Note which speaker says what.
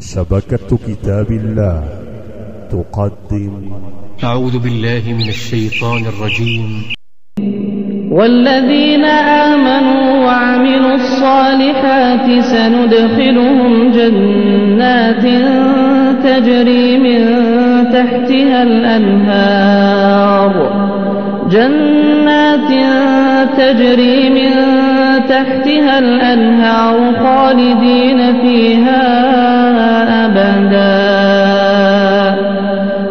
Speaker 1: شبكة كتاب الله تقدم.
Speaker 2: أعوذ بالله من الشيطان الرجيم.
Speaker 3: والذين آمنوا وعملوا الصالحات سندخلهم جنات تجري من تحتها الأنهار. جنات تجري من تحتها الأنهار خالدين فيها